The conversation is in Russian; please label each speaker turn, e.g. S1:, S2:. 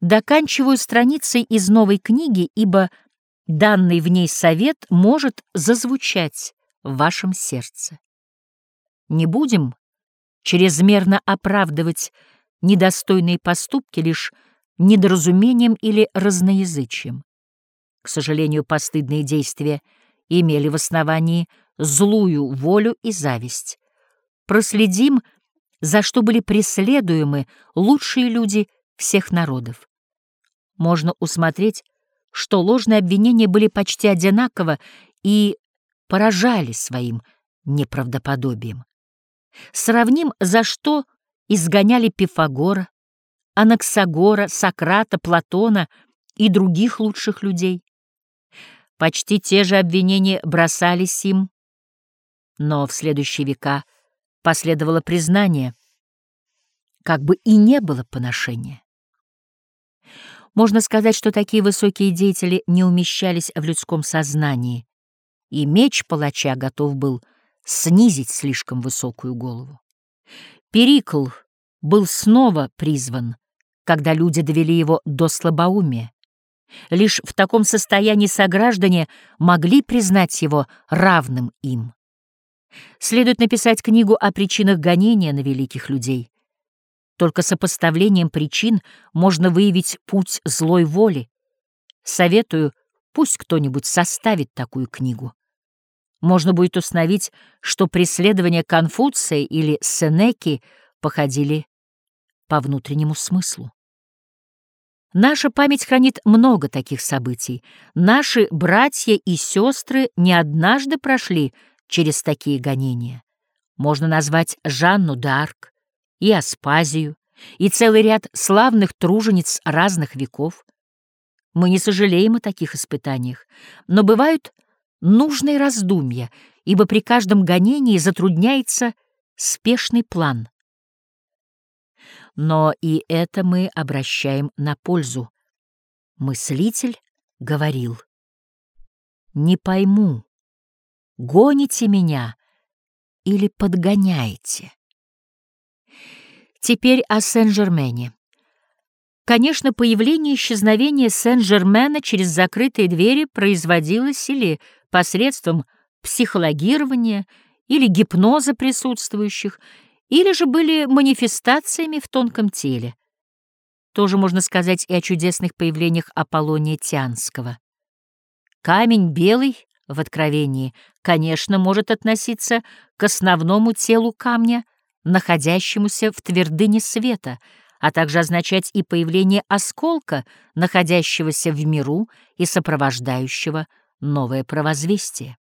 S1: Доканчиваю страницей из новой книги, ибо данный в ней совет может зазвучать в вашем сердце. Не будем чрезмерно оправдывать недостойные поступки лишь недоразумением или разноязычием. К сожалению, постыдные действия имели в основании злую волю и зависть. Проследим, за что были преследуемы лучшие люди всех народов. Можно усмотреть, что ложные обвинения были почти одинаково и поражали своим неправдоподобием. Сравним, за что изгоняли Пифагора, Анаксагора, Сократа, Платона и других лучших людей. Почти те же обвинения бросались им, но в следующие века последовало признание, как бы и не было поношения. Можно сказать, что такие высокие деятели не умещались в людском сознании, и меч палача готов был снизить слишком высокую голову. Перикл был снова призван, когда люди довели его до слабоумия. Лишь в таком состоянии сограждане могли признать его равным им. Следует написать книгу о причинах гонения на великих людей. Только сопоставлением причин можно выявить путь злой воли. Советую, пусть кто-нибудь составит такую книгу. Можно будет установить, что преследования Конфуция или Сенеки походили по внутреннему смыслу. Наша память хранит много таких событий. Наши братья и сестры не однажды прошли через такие гонения. Можно назвать Жанну д'Арк и Аспазию, и целый ряд славных тружениц разных веков. Мы не сожалеем о таких испытаниях, но бывают нужные раздумья, ибо при каждом гонении затрудняется спешный план — но и это мы обращаем на пользу. Мыслитель говорил, «Не пойму, гоните меня или подгоняете?» Теперь о Сен-Жермене. Конечно, появление и исчезновение Сен-Жермена через закрытые двери производилось или посредством психологирования, или гипноза присутствующих, или же были манифестациями в тонком теле. Тоже можно сказать и о чудесных появлениях Аполлония Тианского. Камень белый в Откровении, конечно, может относиться к основному телу камня, находящемуся в твердыне света, а также означать и появление осколка, находящегося в миру и сопровождающего новое провозвестие.